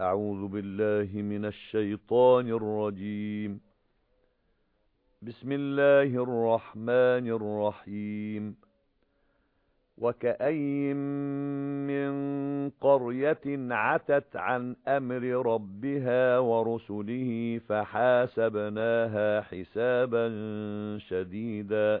أعوذ بالله من الشيطان الرجيم. بسم الله الرحمن الرحيم. وكأي من قرية عتت عن أمر ربها ورسله فحاسبناها حسابا شديدا.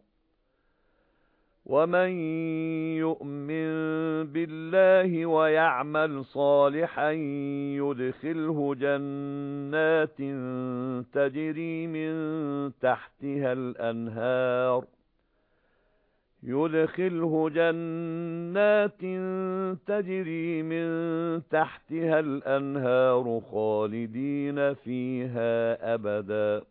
وَمَن يُؤْمِن بِاللَّهِ وَيَعْمَلْ صَالِحًا يُدْخِلْهُ جَنَّاتٍ تَجْرِي مِن تَحْتِهَا الْأَنْهَارُ يُدْخِلْهُ جَنَّاتٍ تَجْرِي مِن تَحْتِهَا الْأَنْهَارُ خَالِدِينَ فِيهَا أَبَدًا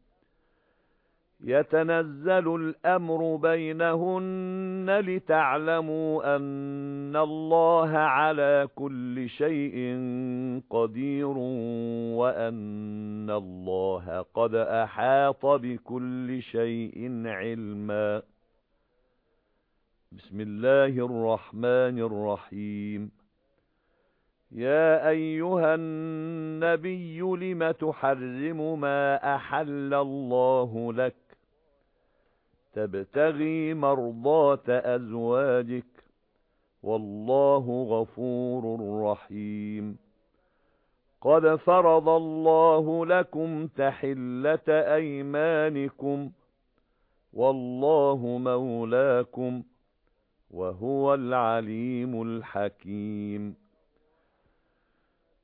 يَتَنَزَّلُ الْأَمْرُ بَيْنَهُنَّ لِتَعْلَمُوا أَنَّ اللَّهَ عَلَى كُلِّ شَيْءٍ قَدِيرٌ وَأَنَّ اللَّهَ قَدْ أَحَاطَ بِكُلِّ شَيْءٍ عِلْمًا. بسم الله الرحمن الرحيم. يا أيها النبي لم تحرم ما أحل الله لك تَبْتَغِي مَرْضَاتَ أَزْوَاجِكَ. وَاللَّهُ غَفُورٌ رَّحِيمٌ. قَدْ فَرَضَ اللَّهُ لَكُمْ تَحِلَّةَ أَيْمَانِكُمْ. وَاللَّهُ مَوْلَاكُمْ وَهُوَ الْعَلِيمُ الْحَكِيمُ.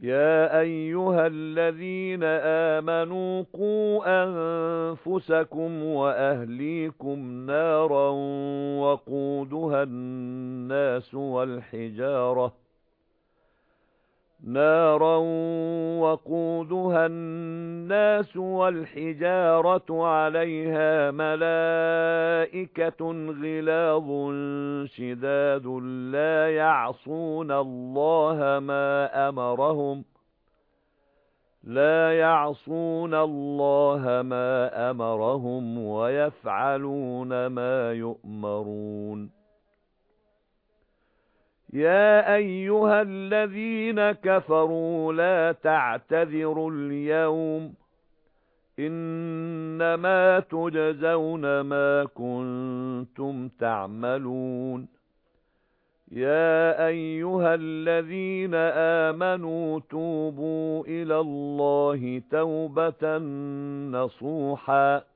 يَا أَيُّهَا الَّذِينَ آمَنُوا قُوا أَنفُسَكُمْ وَأَهْلِيكُمْ نَارًا وَقُودُهَا النَّاسُ وَالْحِجَارَةُ نَارًا وَقُودُهَا النَّاسُ وَالْحِجَارَةُ عَلَيْهَا مَلَائِكَةٌ غِلَاظٌ شِدَادٌ لَّا يَعْصُونَ اللَّهَ مَا أَمَرَهُمْ لَا يَعْصُونَ اللَّهَ مَا أَمَرَهُمْ وَيَفْعَلُونَ مَا يُؤْمَرُونَ يَا أَيُّهَا الَّذِينَ كَفَرُوا لَا تَعْتَذِرُوا الْيَوْمَ إِنَّمَا تُجْزَوْنَ مَا كُنتُمْ تَعْمَلُونَ يَا أَيُّهَا الَّذِينَ آمَنُوا تُوبُوا إِلَى اللَّهِ تَوْبَةً نَّصُوحًا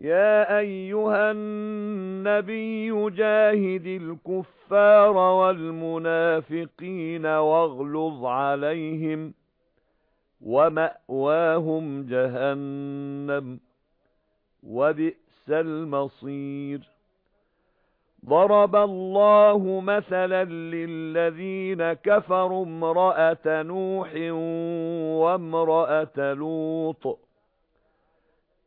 يَا أَيُّهَا النَّبِيُّ جَاهِدِ الْكُفَّارَ وَالْمُنَافِقِينَ وَاغْلُظْ عَلَيْهِمْ وَمَأْوَاهُمْ جَهَنَّمُ وَبِئْسَ الْمَصِيرُ. ضَرَبَ اللَّهُ مَثَلًا لِّلَّذِينَ كَفَرُوا امْرَأَتَ نُوحٍ وَامْرَأَتَ لُوطٍ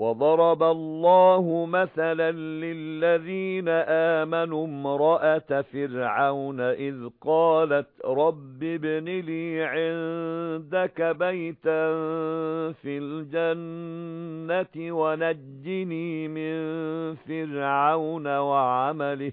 وَضَرَبَ اللَّهُ مَثَلًا لِّلَّذِينَ آمَنُوا امْرَأَتَ فِرْعَوْنَ إِذْ قَالَتْ رَبِّ ابْنِ لِي عِندَكَ بَيْتًا فِي الْجَنَّةِ وَنَجِّنِي مِن فِرْعَوْنَ وَعَمَلِهِ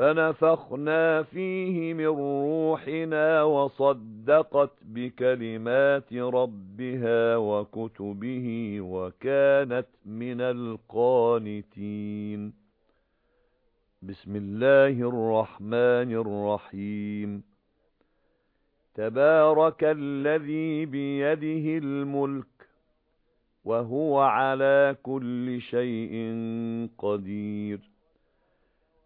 فَنَفَخْنَا فِيهِ مِن رُّوحِنَا وَصَدَّقَتْ بِكَلِمَاتِ رَبِّهَا وَكُتُبِهِ وَكَانَتْ مِنَ الْقَانِتِينَ. بِسْمِ اللَّهِ الرَّحْمَنِ الرَّحِيمِ. تَبَارَكَ الَّذِي بِيَدِهِ الْمُلْكُ وَهُوَ عَلَى كُلِّ شَيْءٍ قَدِيرٌ.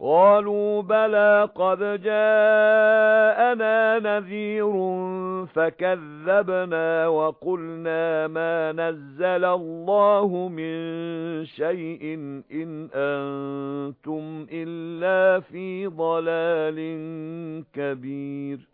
قَالُوا بَلَى قَدْ جَاءَنَا نَذِيرٌ فَكَذَّبْنَا وَقُلْنَا مَا نَزَّلَ اللَّهُ مِن شَيْءٍ إِنْ أَنتُمْ إِلَّا فِي ضَلَالٍ كَبِيرٍ.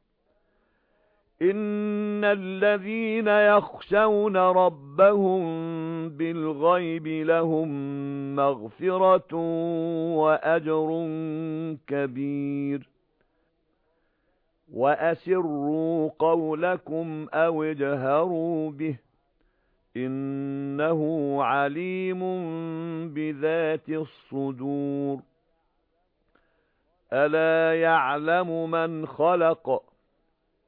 إِنَّ الَّذِينَ يَخْشَوْنَ رَبَّهُم بِالْغَيْبِ لَهُم مَّغْفِرَةٌ وَأَجْرٌ كَبِيرٌ وَأَسِرُّوا قَوْلَكُمْ أَوْ اجْهَرُوا بِهِ إِنَّهُ عَلِيمٌ بِذَاتِ الصُّدُورِ أَلَا يَعْلَمُ مَنْ خَلَقَ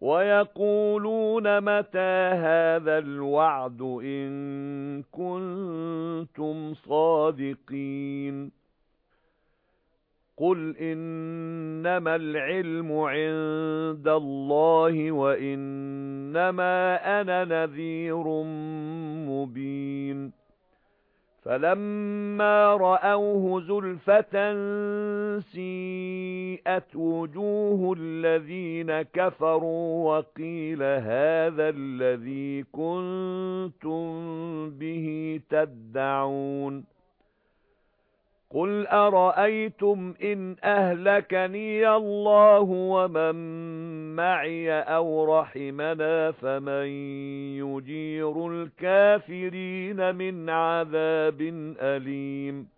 وَيَقُولُونَ مَتَى هَذَا الْوَعْدُ إِن كُنتُمْ صَادِقِينَ قُلْ إِنَّمَا الْعِلْمُ عِندَ اللَّهِ وَإِنَّمَا أَنَا نَذِيرٌ مُبِينٌ فَلَمَّا رَأَوْهُ زُلْفَةً سِيئَتْ وُجُوهُ الَّذِينَ كَفَرُوا وَقِيلَ هَذَا الَّذِي كُنتُم بِهِ تدعون قُلْ أَرَأَيْتُمْ إِنْ أَهْلَكَنِيَ اللَّهُ وَمَن مَّعِي أَوْ رَحِمَنَا فَمَن يُجِيرُ الْكَافِرِينَ مِنْ عَذَابٍ أَلِيمٍ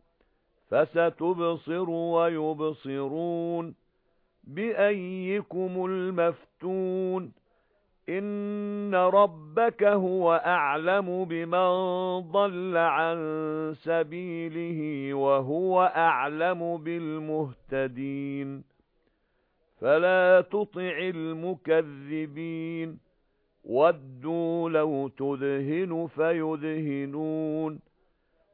فَسَتُبْصِرُ وَيُبْصِرُونَ بِأَييِّكُمُ الْمَفْتُونُ إِنَّ رَبَّكَ هُوَ أَعْلَمُ بِمَنْ ضَلَّ عَن سَبِيلِهِ وَهُوَ أَعْلَمُ بِالْمُهْتَدِينَ فَلَا تُطِعِ الْمُكَذِّبِينَ وَدُّوا لَوْ تُدْهِنُ فَيُدْهِنُونَ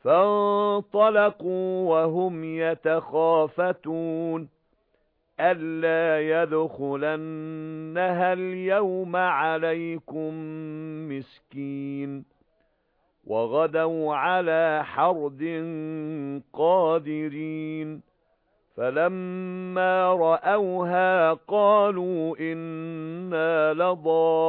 فَانطَلَقُوا وَهُمْ يَتَخَافَتُونَ أَلَّا يَدْخُلَنَّهَا الْيَوْمَ عَلَيْكُمْ مِسْكِينٌ وَغَدَوْا عَلَى حَرْدٍ قَادِرِينَ فَلَمَّا رَأَوْهَا قَالُوا إِنَّا لَضَالُّونَ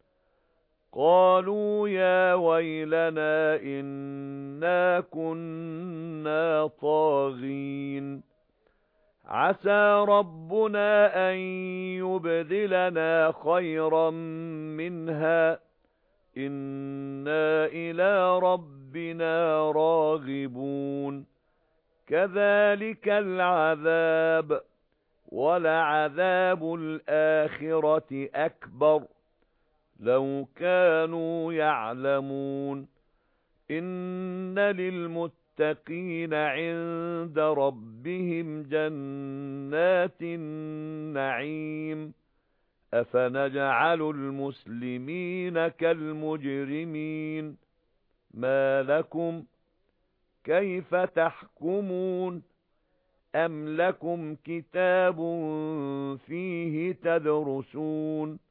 قَالُوا يَا وَيْلَنَا إِنَّا كُنَّا طَاغِينَ. عَسَى رَبُّنَا أَن يُبْدِلَنَا خَيْرًا مِنْهَا. إِنَّا إِلَى رَبِّنَا رَاغِبُونَ. كَذَلِكَ الْعَذَابُ وَلَعَذَابُ الْآخِرَةِ أَكْبَرُ. لَوْ كَانُوا يَعْلَمُونَ إِنَّ لِلْمُتَّقِينَ عِندَ رَبِّهِمْ جَنَّاتِ النَّعِيمِ أَفَنَجْعَلُ الْمُسْلِمِينَ كَالْمُجْرِمِينَ مَا لَكُمْ كَيْفَ تَحْكُمُونَ أَمْ لَكُمْ كِتَابٌ فِيهِ تَدْرُسُونَ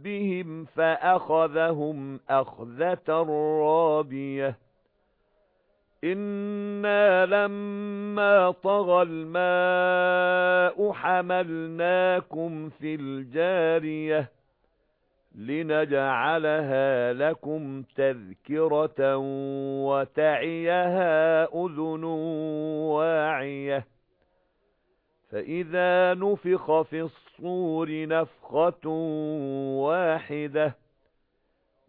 رَبِّهِمْ فَأَخَذَهُمْ أَخْذَةً رَّابِيَةً إِنَّا لَمَّا طَغَى الْمَاءُ حَمَلْنَاكُمْ فِي الْجَارِيَةِ لِنَجْعَلَهَا لَكُمْ تَذْكِرَةً وَتَعِيَهَا أُذُنٌ وَاعِيَةٌ فَإِذَا نُفِخَ فِي الصُّورِ نَفْخَةٌ وَاحِدَةٌ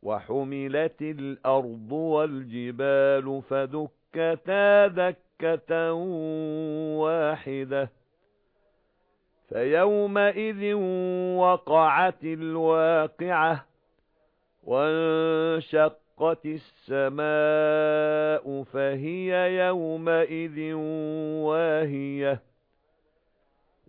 وَحُمِلَتِ الْأَرْضُ وَالْجِبَالُ فَدُكَّتْ دَكَّتَا دَكَّةً وَاحِدَةً فَيَوْمَئِذٍ وَقَعَتِ الْوَاقِعَةُ وَانشَقَّتِ السَّمَاءُ فَهِيَ يَوْمَئِذٍ وَاهِيَةٌ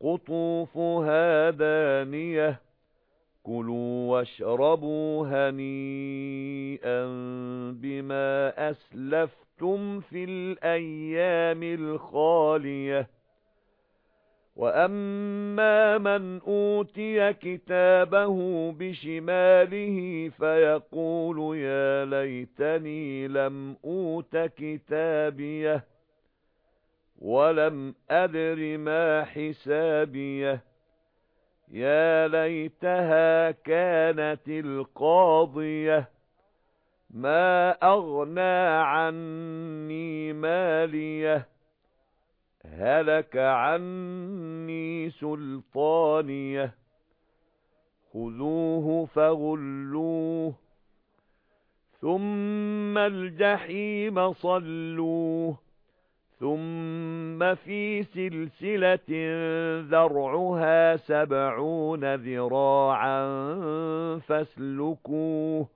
قُطُوفُهَا دَانِيَةٌ. كُلُوا وَاشْرَبُوا هَنِيئًا بِمَا أَسْلَفْتُمْ فِي الْأَيَّامِ الْخَالِيَةِ. وَأَمَّا مَنْ أُوتِيَ كِتَابَهُ بِشِمَالِهِ فَيَقُولُ يَا لَيْتَنِي لَمْ أُوتَ كِتَابِيَهْ. وَلَمْ أَدْرِ مَا حِسَابِيَهْ. يَا لَيْتَهَا كَانَتِ الْقَاضِيَةَ. مَا أَغْنَى عَنِّي مَالِيَهْ. هَلَكَ عَنِّي سُلْطَانِيَهْ. خُذُوهُ فَغُلُّوهُ. ثُمَّ الْجَحِيمَ صَلُّوهُ. ثُمَّ فِي سِلْسِلَةٍ ذَرْعُهَا سَبْعُونَ ذِرَاعًا فَاسْلُكُوهُ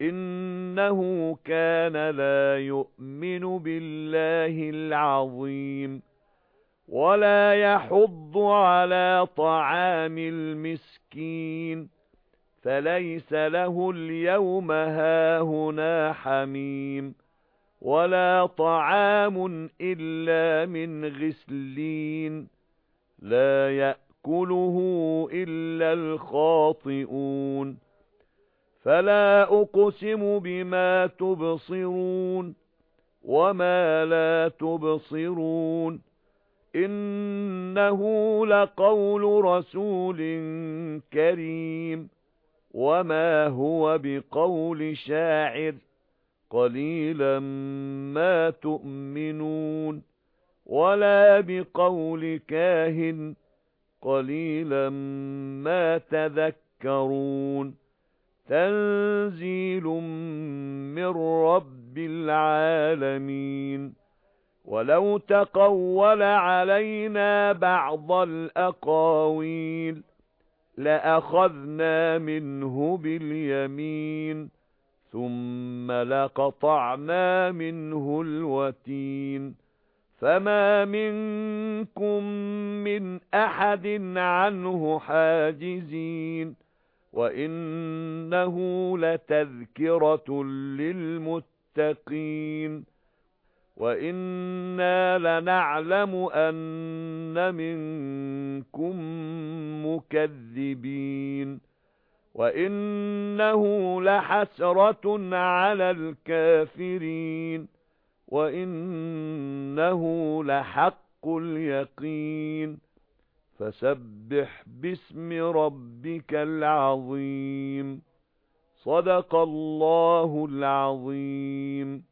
إِنَّهُ كَانَ لَا يُؤْمِنُ بِاللَّهِ الْعَظِيمِ وَلَا يَحُضُّ عَلَى طَعَامِ الْمِسْكِينِ فَلَيْسَ لَهُ الْيَوْمَ هَاهُنَا حَمِيمٌ وَلَا طَعَامٌ إِلَّا مِنْ غِسْلِينٍ. لَا يَأْكُلُهُ إِلَّا الْخَاطِئُونَ. فَلَا أُقْسِمُ بِمَا تُبْصِرُونَ وَمَا لَا تُبْصِرُونَ. إِنَّهُ لَقَوْلُ رَسُولٍ كَرِيمٍ. وَمَا هُوَ بِقَوْلِ شَاعِرٍ. قَلِيلًا مَا تُؤْمِنُونَ وَلَا بِقَوْلِ كَاهِنٍ قَلِيلًا مَا تَذَكَّرُونَ تَنزِيلٌ مِّن رَّبِّ الْعَالَمِينَ وَلَوْ تَقَوَّلَ عَلَيْنَا بَعْضَ الْأَقَاوِيلِ لَأَخَذْنَا مِنْهُ بِالْيَمِينِ ثُمَّ لَقَطَعْنَا مِنْهُ الْوَتِينَ فَمَا مِنكُم مِّنْ أَحَدٍ عَنْهُ حَاجِزِينَ وَإِنَّهُ لَتَذْكِرَةٌ لِلْمُتَّقِينَ وَإِنَّا لَنَعْلَمُ أَنَّ مِنكُم مُّكَذِّبِينَ وَإِنَّهُ لَحَسْرَةٌ عَلَى الْكَافِرِينَ وَإِنَّهُ لَحَقُّ الْيَقِينِ فَسَبِّحْ بِاسْمِ رَبِّكَ الْعَظِيمِ صَدَقَ اللَّهُ الْعَظِيمُ